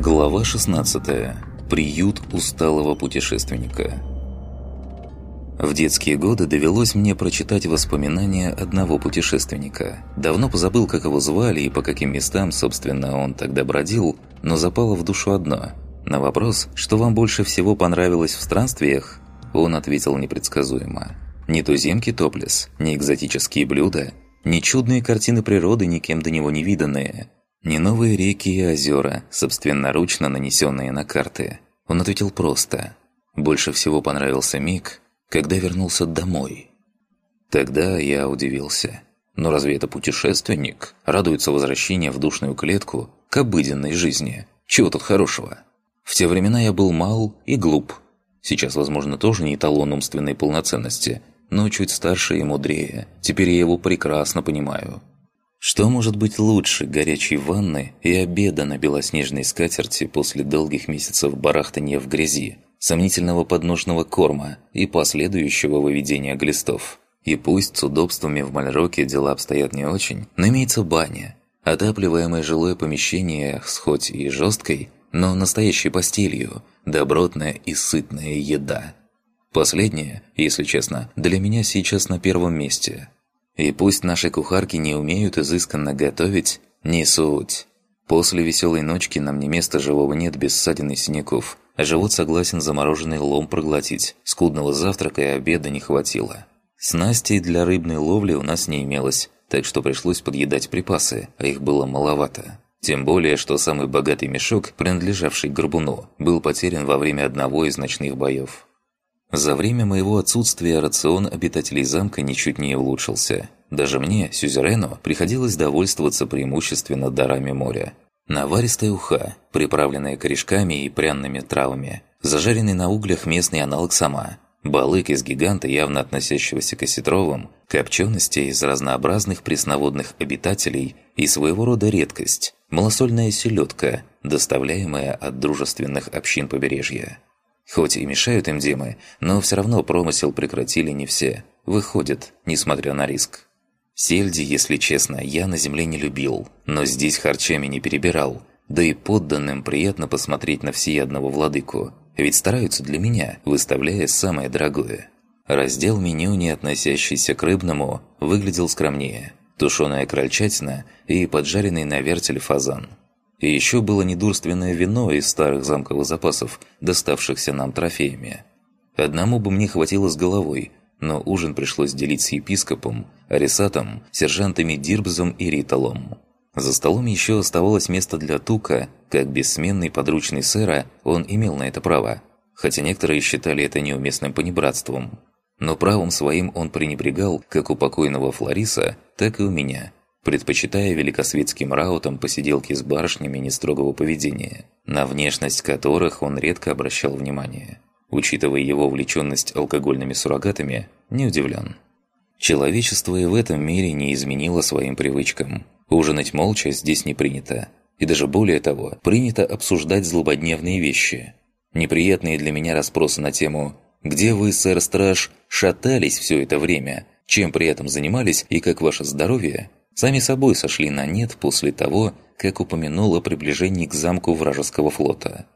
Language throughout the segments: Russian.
Глава 16. Приют усталого путешественника. В детские годы довелось мне прочитать воспоминания одного путешественника. Давно позабыл, как его звали и по каким местам, собственно, он тогда бродил, но запало в душу одно. На вопрос, что вам больше всего понравилось в странствиях, он ответил непредсказуемо. Ни туземки топлес, ни экзотические блюда, ни чудные картины природы, никем до него не виданные – не новые реки и озера, собственноручно нанесенные на карты. Он ответил просто. Больше всего понравился миг, когда вернулся домой. Тогда я удивился. Но разве это путешественник? Радуется возвращению в душную клетку к обыденной жизни. Чего тут хорошего? В те времена я был мал и глуп. Сейчас, возможно, тоже не эталон умственной полноценности, но чуть старше и мудрее. Теперь я его прекрасно понимаю. Что может быть лучше горячей ванны и обеда на белоснежной скатерти после долгих месяцев барахтания в грязи, сомнительного подножного корма и последующего выведения глистов? И пусть с удобствами в Мальроке дела обстоят не очень, но имеется баня, отапливаемое жилое помещение с хоть и жесткой, но настоящей постелью, добротная и сытная еда. Последнее, если честно, для меня сейчас на первом месте – и пусть наши кухарки не умеют изысканно готовить, не суть. После веселой ночки нам не места живого нет без ссадин и синяков, живот согласен замороженный лом проглотить, скудного завтрака и обеда не хватило. Снастей для рыбной ловли у нас не имелось, так что пришлось подъедать припасы, а их было маловато. Тем более, что самый богатый мешок, принадлежавший горбуну, был потерян во время одного из ночных боев. За время моего отсутствия рацион обитателей замка ничуть не улучшился. Даже мне, сюзерену, приходилось довольствоваться преимущественно дарами моря. Наваристая уха, приправленная корешками и пряными травами, зажаренный на углях местный аналог сама, балык из гиганта, явно относящегося к осетровым, копчености из разнообразных пресноводных обитателей и своего рода редкость – малосольная селедка, доставляемая от дружественных общин побережья. Хоть и мешают им демы, но все равно промысел прекратили не все. Выходит, несмотря на риск. Сельди, если честно, я на земле не любил, но здесь харчами не перебирал. Да и подданным приятно посмотреть на всеядного владыку, ведь стараются для меня, выставляя самое дорогое. Раздел меню, не относящийся к рыбному, выглядел скромнее. Тушеная крольчатина и поджаренный на вертель фазан. И еще было недурственное вино из старых замковых запасов, доставшихся нам трофеями. Одному бы мне хватило с головой, но ужин пришлось делить с епископом, арисатом, сержантами Дирбзом и Риталом. За столом еще оставалось место для Тука, как бессменный подручный сэра он имел на это право, хотя некоторые считали это неуместным понебратством. Но правом своим он пренебрегал как у покойного Флориса, так и у меня – предпочитая великосветским раутам посиделки с барышнями нестрогого поведения, на внешность которых он редко обращал внимание. Учитывая его увлеченность алкогольными суррогатами, не удивлен. Человечество и в этом мире не изменило своим привычкам. Ужинать молча здесь не принято. И даже более того, принято обсуждать злободневные вещи. Неприятные для меня расспросы на тему «Где вы, сэр Страж, шатались все это время? Чем при этом занимались и как ваше здоровье?» Сами собой сошли на нет после того, как упомянул о приближении к замку вражеского флота.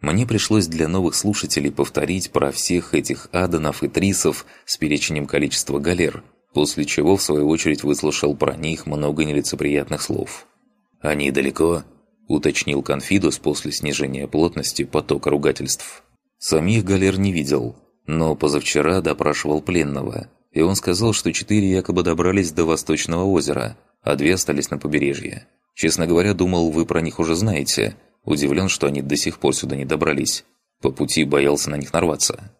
Мне пришлось для новых слушателей повторить про всех этих аданов и трисов с перечнем количества галер, после чего в свою очередь выслушал про них много нелицеприятных слов. «Они далеко?» – уточнил Конфидус после снижения плотности потока ругательств. Самих галер не видел, но позавчера допрашивал пленного, и он сказал, что четыре якобы добрались до Восточного озера – а две остались на побережье. Честно говоря, думал, вы про них уже знаете. Удивлен, что они до сих пор сюда не добрались. По пути боялся на них нарваться.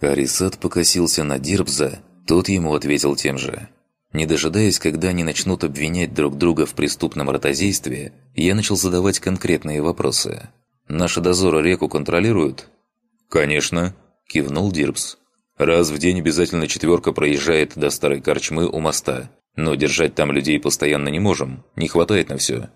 Арисат покосился на Дирбза, тот ему ответил тем же. Не дожидаясь, когда они начнут обвинять друг друга в преступном ротозействе, я начал задавать конкретные вопросы. «Наши дозоры реку контролируют?» «Конечно», – кивнул Дирбс. «Раз в день обязательно четверка проезжает до старой корчмы у моста. Но держать там людей постоянно не можем, не хватает на все.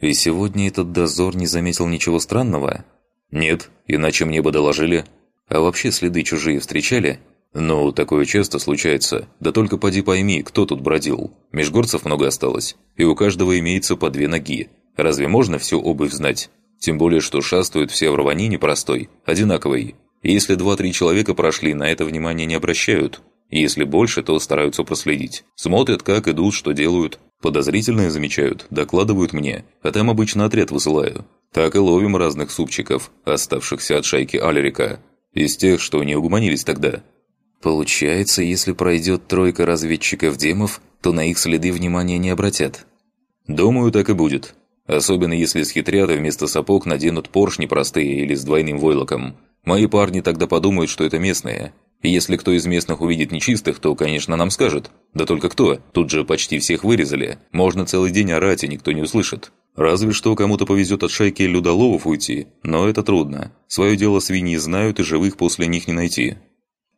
И сегодня этот дозор не заметил ничего странного? Нет, иначе мне бы доложили. А вообще следы чужие встречали? Ну, такое часто случается. Да только поди пойми, кто тут бродил. Межгорцев много осталось, и у каждого имеется по две ноги. Разве можно всю обувь знать? Тем более, что шастают все в рванине простой, одинаковой. Если два-три человека прошли, на это внимание не обращают. Если больше, то стараются проследить. Смотрят, как идут, что делают. Подозрительное замечают, докладывают мне, а там обычно отряд высылаю. Так и ловим разных супчиков, оставшихся от шайки Алерика. Из тех, что не угуманились тогда. Получается, если пройдет тройка разведчиков-демов, то на их следы внимания не обратят. Думаю, так и будет. Особенно если схитрят и вместо сапог наденут поршни простые или с двойным войлоком. Мои парни тогда подумают, что это местные. И если кто из местных увидит нечистых, то, конечно, нам скажет. Да только кто? Тут же почти всех вырезали. Можно целый день орать, и никто не услышит. Разве что кому-то повезет от шайки людоловов уйти, но это трудно. Свое дело свиньи знают, и живых после них не найти.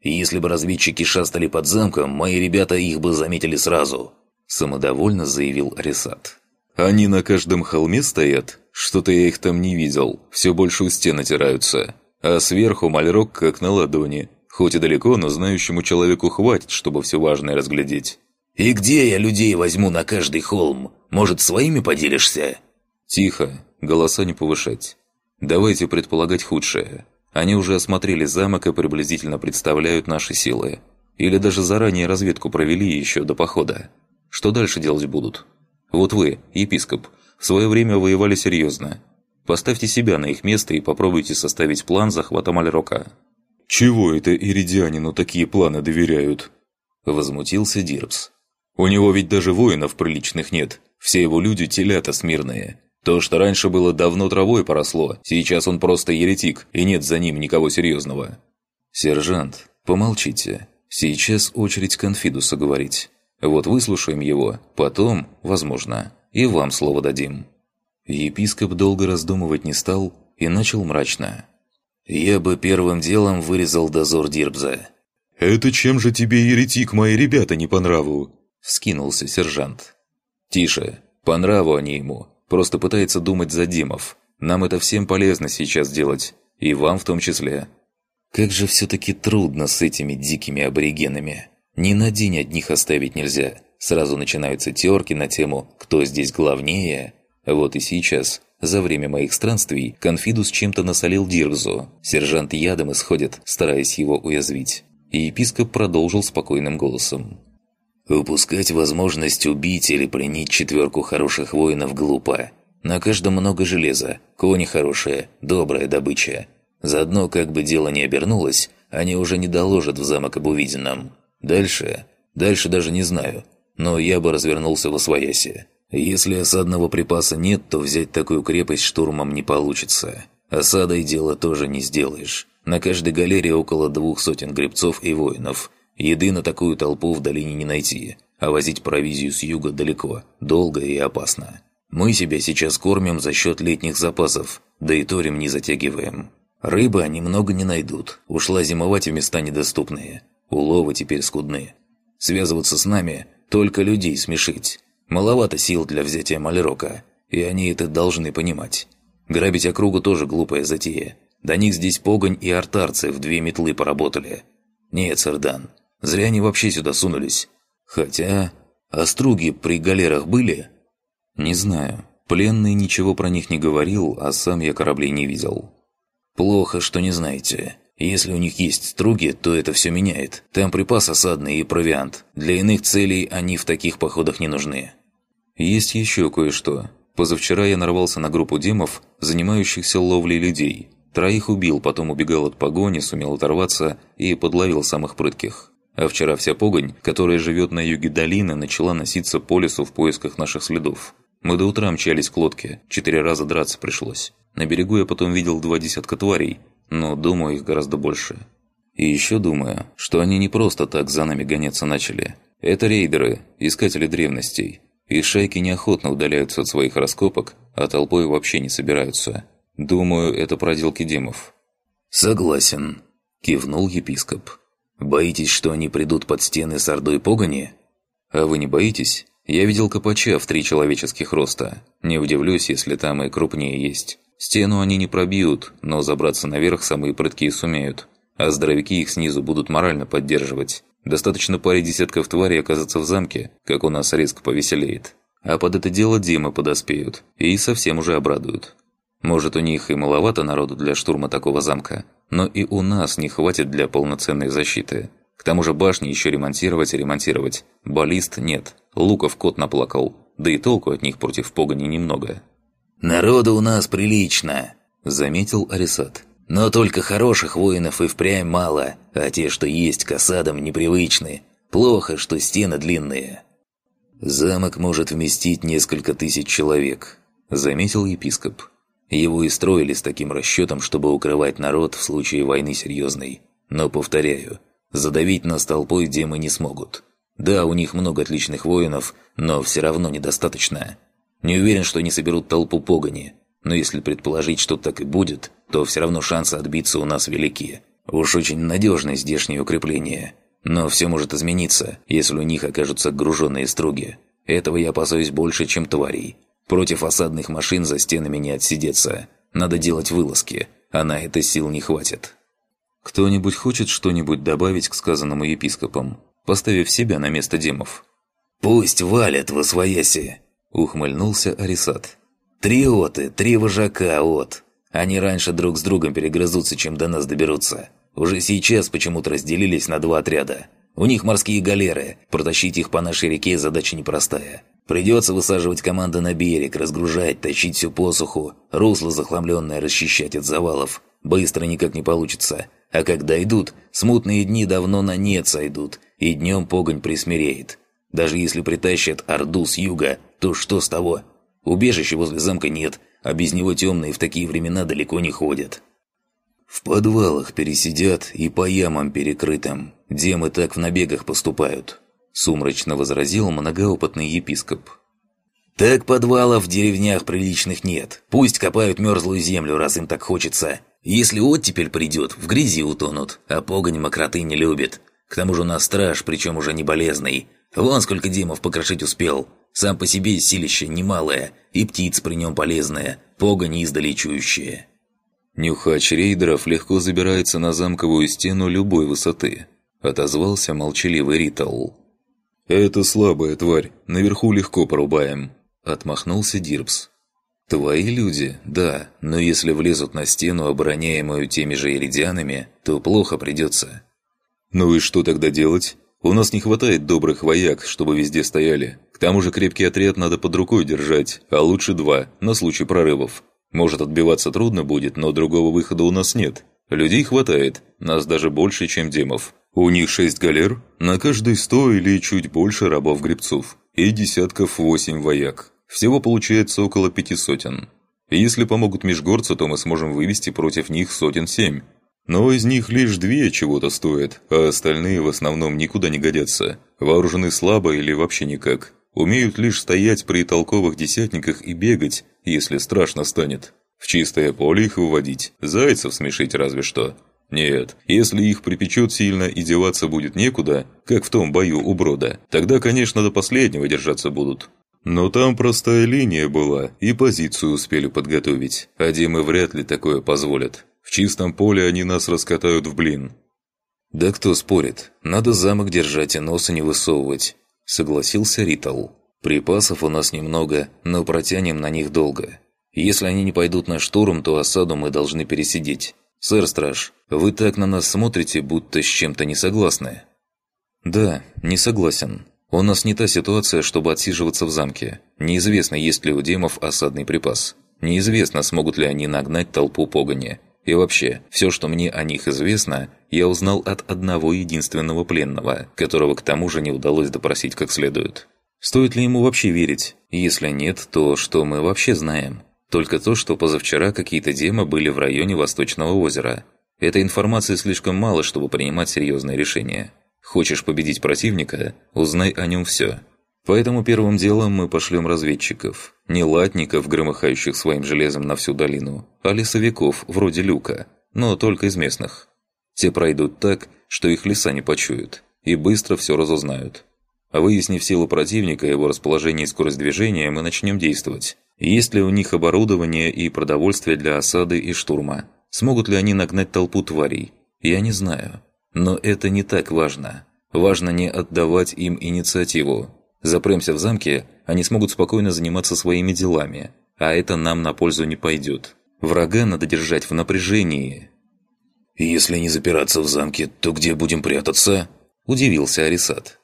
«Если бы разведчики шастали под замком, мои ребята их бы заметили сразу», – самодовольно заявил Арисат. «Они на каждом холме стоят? Что-то я их там не видел. Все больше у стен отираются. А сверху мальрок как на ладони. Хоть и далеко, но знающему человеку хватит, чтобы все важное разглядеть». «И где я людей возьму на каждый холм? Может, своими поделишься?» «Тихо. Голоса не повышать. Давайте предполагать худшее. Они уже осмотрели замок и приблизительно представляют наши силы. Или даже заранее разведку провели еще до похода. Что дальше делать будут? Вот вы, епископ, в свое время воевали серьезно. Поставьте себя на их место и попробуйте составить план захвата Мальрока. «Чего это иридианину такие планы доверяют?» Возмутился Дирбс. «У него ведь даже воинов приличных нет. Все его люди телята смирные. То, что раньше было давно травой поросло, сейчас он просто еретик, и нет за ним никого серьезного. «Сержант, помолчите. Сейчас очередь Конфидуса говорить. Вот выслушаем его, потом, возможно, и вам слово дадим». Епископ долго раздумывать не стал и начал мрачно. «Я бы первым делом вырезал дозор Дирбза». «Это чем же тебе, еретик, мои ребята не по нраву?» – вскинулся сержант. «Тише, по нраву они ему, Просто пытается думать за Димов. Нам это всем полезно сейчас делать. И вам в том числе. Как же все-таки трудно с этими дикими аборигенами. Ни на день одних оставить нельзя. Сразу начинаются терки на тему «Кто здесь главнее?». Вот и сейчас, за время моих странствий, Конфидус чем-то насолил Диргзу. Сержант ядом исходит, стараясь его уязвить. И епископ продолжил спокойным голосом. Упускать возможность убить или пленить четверку хороших воинов глупо. На каждом много железа, кони хорошие, добрая добыча. Заодно, как бы дело ни обернулось, они уже не доложат в замок об увиденном. Дальше? Дальше даже не знаю. Но я бы развернулся в Освояси. Если осадного припаса нет, то взять такую крепость штурмом не получится. Осадой дело тоже не сделаешь. На каждой галерее около двух сотен гребцов и воинов – Еды на такую толпу в долине не найти, а возить провизию с юга далеко, долго и опасно. Мы себя сейчас кормим за счет летних запасов, да и торим не затягиваем. Рыбы они много не найдут, ушла зимовать в места недоступные. Уловы теперь скудны. Связываться с нами – только людей смешить. Маловато сил для взятия Малерока, и они это должны понимать. Грабить округу тоже глупая затея. До них здесь погонь и артарцы в две метлы поработали. Нет, Сардан, Зря они вообще сюда сунулись. Хотя... Оструги при галерах были? Не знаю. Пленный ничего про них не говорил, а сам я кораблей не видел. Плохо, что не знаете. Если у них есть струги, то это все меняет. Там припас осадный и провиант. Для иных целей они в таких походах не нужны. Есть еще кое-что. Позавчера я нарвался на группу демов, занимающихся ловлей людей. Троих убил, потом убегал от погони, сумел оторваться и подловил самых прытких. А вчера вся погонь, которая живет на юге долины, начала носиться по лесу в поисках наших следов. Мы до утра мчались к лодке, четыре раза драться пришлось. На берегу я потом видел два десятка тварей, но думаю, их гораздо больше. И еще думаю, что они не просто так за нами гоняться начали. Это рейдеры, искатели древностей. И шайки неохотно удаляются от своих раскопок, а толпой вообще не собираются. Думаю, это проделки демов. «Согласен», – кивнул епископ. Боитесь, что они придут под стены с ордой погони? А вы не боитесь? Я видел копача в три человеческих роста. Не удивлюсь, если там и крупнее есть. Стену они не пробьют, но забраться наверх самые прыткие сумеют. А здоровяки их снизу будут морально поддерживать. Достаточно паре десятков тварей оказаться в замке, как у нас резко повеселеет. А под это дело Димы подоспеют и совсем уже обрадуют. Может, у них и маловато народу для штурма такого замка, но и у нас не хватит для полноценной защиты. К тому же башни еще ремонтировать и ремонтировать. Баллист нет. Луков кот наплакал. Да и толку от них против погони немного. «Народу у нас прилично», — заметил Арисат. «Но только хороших воинов и впрямь мало, а те, что есть, к осадам непривычны. Плохо, что стены длинные». «Замок может вместить несколько тысяч человек», — заметил епископ. Его и строили с таким расчетом, чтобы укрывать народ в случае войны серьезной. Но, повторяю, задавить нас толпой демы не смогут. Да, у них много отличных воинов, но все равно недостаточно. Не уверен, что они соберут толпу погони. Но если предположить, что так и будет, то все равно шансы отбиться у нас велики. Уж очень надежное здешнее укрепление. Но все может измениться, если у них окажутся груженные струги. Этого я опасаюсь больше, чем тварей. Против осадных машин за стенами не отсидеться. Надо делать вылазки, а на это сил не хватит. Кто-нибудь хочет что-нибудь добавить к сказанному епископам, поставив себя на место демов? «Пусть валят во свояси!» – ухмыльнулся Арисат. «Три оты, три вожака от. Они раньше друг с другом перегрызутся, чем до нас доберутся. Уже сейчас почему-то разделились на два отряда. У них морские галеры, протащить их по нашей реке задача непростая. Придется высаживать команды на берег, разгружать, тащить всю посуху, русло захламленное расчищать от завалов. Быстро никак не получится. А когда идут, смутные дни давно на нет сойдут, и днем погонь присмиреет. Даже если притащат Орду с юга, то что с того? Убежища возле замка нет, а без него темные в такие времена далеко не ходят. В подвалах пересидят и по ямам перекрытым. Демы так в набегах поступают. Сумрачно возразил многоопытный епископ. «Так подвалов в деревнях приличных нет. Пусть копают мерзлую землю, раз им так хочется. Если оттепель придет, в грязи утонут, а погонь мокроты не любит. К тому же у нас страж, причем уже не болезный. Вон сколько демов покрошить успел. Сам по себе силище немалое, и птиц при нем полезная, погонь издалечующая». Нюхач рейдеров легко забирается на замковую стену любой высоты. Отозвался молчаливый Ритал. «Это слабая тварь, наверху легко порубаем», – отмахнулся Дирбс. «Твои люди, да, но если влезут на стену, обороняемую теми же иридианами, то плохо придется». «Ну и что тогда делать? У нас не хватает добрых вояк, чтобы везде стояли. К тому же крепкий отряд надо под рукой держать, а лучше два, на случай прорывов. Может, отбиваться трудно будет, но другого выхода у нас нет. Людей хватает, нас даже больше, чем демов. У них шесть галер, на каждой сто или чуть больше рабов-гребцов, и десятков восемь вояк. Всего получается около пяти сотен. Если помогут межгорцы, то мы сможем вывести против них сотен семь. Но из них лишь две чего-то стоят, а остальные в основном никуда не годятся. Вооружены слабо или вообще никак. Умеют лишь стоять при толковых десятниках и бегать, если страшно станет. В чистое поле их выводить, зайцев смешить разве что – нет, если их припечет сильно и деваться будет некуда, как в том бою у Брода, тогда, конечно, до последнего держаться будут. Но там простая линия была, и позицию успели подготовить, а Димы вряд ли такое позволят. В чистом поле они нас раскатают в блин. «Да кто спорит, надо замок держать и носа не высовывать», — согласился Ритал. «Припасов у нас немного, но протянем на них долго. Если они не пойдут на штурм, то осаду мы должны пересидеть. «Сэр Страж, вы так на нас смотрите, будто с чем-то не согласны». «Да, не согласен. У нас не та ситуация, чтобы отсиживаться в замке. Неизвестно, есть ли у демов осадный припас. Неизвестно, смогут ли они нагнать толпу погони. И вообще, все, что мне о них известно, я узнал от одного единственного пленного, которого к тому же не удалось допросить как следует. Стоит ли ему вообще верить? Если нет, то что мы вообще знаем?» Только то, что позавчера какие-то демы были в районе Восточного озера. Этой информации слишком мало, чтобы принимать серьезные решения. Хочешь победить противника – узнай о нем все. Поэтому первым делом мы пошлем разведчиков. Не латников, громыхающих своим железом на всю долину, а лесовиков, вроде Люка, но только из местных. Те пройдут так, что их леса не почуют, и быстро все разузнают. Выяснив силу противника, его расположение и скорость движения, мы начнем действовать. Есть ли у них оборудование и продовольствие для осады и штурма? Смогут ли они нагнать толпу тварей? Я не знаю. Но это не так важно. Важно не отдавать им инициативу. Запремся в замке, они смогут спокойно заниматься своими делами. А это нам на пользу не пойдет. Врага надо держать в напряжении». «Если не запираться в замке, то где будем прятаться?» – удивился Арисат.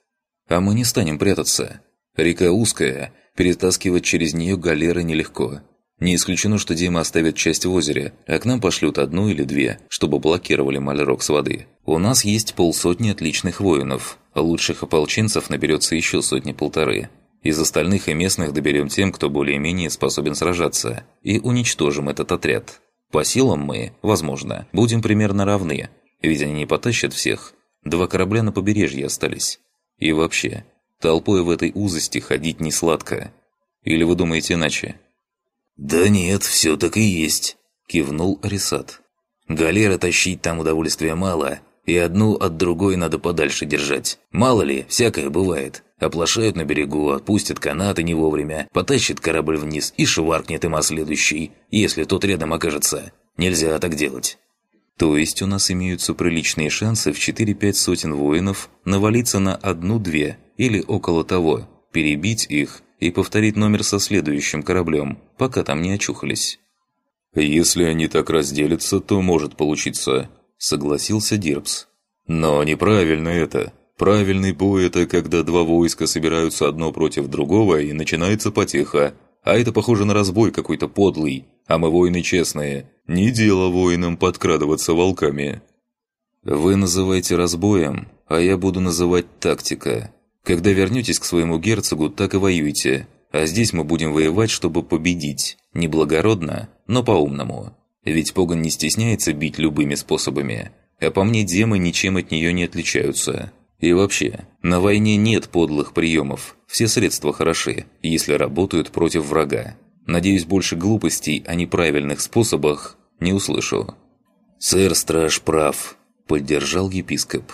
«А мы не станем прятаться. Река узкая, перетаскивать через нее галеры нелегко. Не исключено, что Дима оставит часть в озере, а к нам пошлют одну или две, чтобы блокировали Мальрок с воды. У нас есть полсотни отличных воинов, а лучших ополченцев наберется еще сотни-полторы. Из остальных и местных доберем тем, кто более-менее способен сражаться, и уничтожим этот отряд. По силам мы, возможно, будем примерно равны, ведь они не потащат всех. Два корабля на побережье остались. И вообще, толпой в этой узости ходить не сладко. Или вы думаете иначе? «Да нет, все так и есть», – кивнул Арисат. «Галера тащить там удовольствия мало, и одну от другой надо подальше держать. Мало ли, всякое бывает. Оплошают на берегу, отпустят канаты не вовремя, потащит корабль вниз и шваркнет им о следующий, если тот рядом окажется. Нельзя так делать». То есть у нас имеются приличные шансы в 4-5 сотен воинов навалиться на одну-две или около того, перебить их и повторить номер со следующим кораблем, пока там не очухались. «Если они так разделятся, то может получиться», – согласился Дирбс. «Но неправильно это. Правильный бой – это когда два войска собираются одно против другого и начинается потеха. А это похоже на разбой какой-то подлый. А мы воины честные. Не дело воинам подкрадываться волками». «Вы называете разбоем, а я буду называть тактика. Когда вернетесь к своему герцогу, так и воюйте. А здесь мы будем воевать, чтобы победить. Не благородно, но по-умному. Ведь Погон не стесняется бить любыми способами. А по мне, демы ничем от нее не отличаются. И вообще, на войне нет подлых приемов. Все средства хороши, если работают против врага. Надеюсь, больше глупостей о неправильных способах не услышу. «Сэр Страж прав», – поддержал епископ.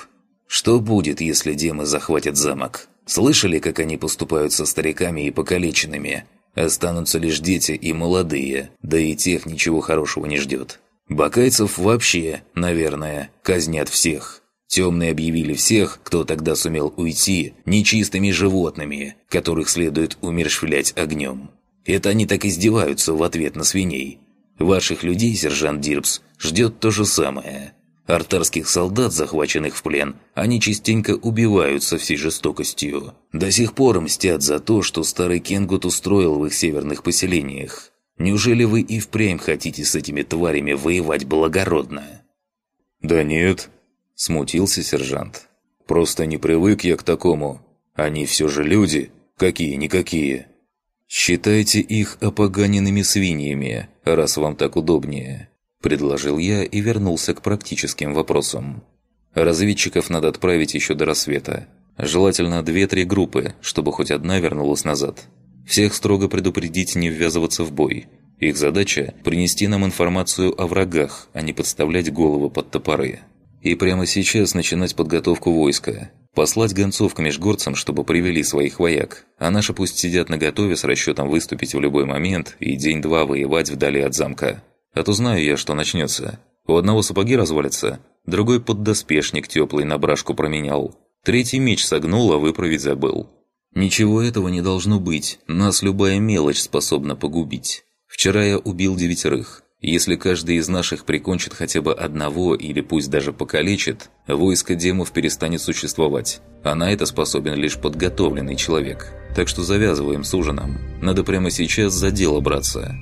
Что будет, если демы захватят замок? Слышали, как они поступают со стариками и покалеченными? Останутся лишь дети и молодые, да и тех ничего хорошего не ждет. Бакайцев вообще, наверное, казнят всех. Темные объявили всех, кто тогда сумел уйти, нечистыми животными, которых следует умершвлять огнем. Это они так издеваются в ответ на свиней. Ваших людей, сержант Дирбс, ждет то же самое. Артарских солдат, захваченных в плен, они частенько убивают со всей жестокостью. До сих пор мстят за то, что старый Кенгут устроил в их северных поселениях. Неужели вы и впрямь хотите с этими тварями воевать благородно?» «Да нет», – смутился сержант. «Просто не привык я к такому. Они все же люди, какие-никакие. Считайте их опоганенными свиньями, раз вам так удобнее. Предложил я и вернулся к практическим вопросам. Разведчиков надо отправить еще до рассвета. Желательно две-три группы, чтобы хоть одна вернулась назад. Всех строго предупредить не ввязываться в бой. Их задача – принести нам информацию о врагах, а не подставлять головы под топоры. И прямо сейчас начинать подготовку войска. Послать гонцов к межгорцам, чтобы привели своих вояк. А наши пусть сидят наготове с расчетом выступить в любой момент и день-два воевать вдали от замка. А то знаю я, что начнется. У одного сапоги развалится, другой поддоспешник теплый на брашку променял. Третий меч согнул, а выправить забыл. Ничего этого не должно быть, нас любая мелочь способна погубить. Вчера я убил девятерых. Если каждый из наших прикончит хотя бы одного или пусть даже покалечит, войско демов перестанет существовать. А на это способен лишь подготовленный человек. Так что завязываем с ужином. Надо прямо сейчас за дело браться.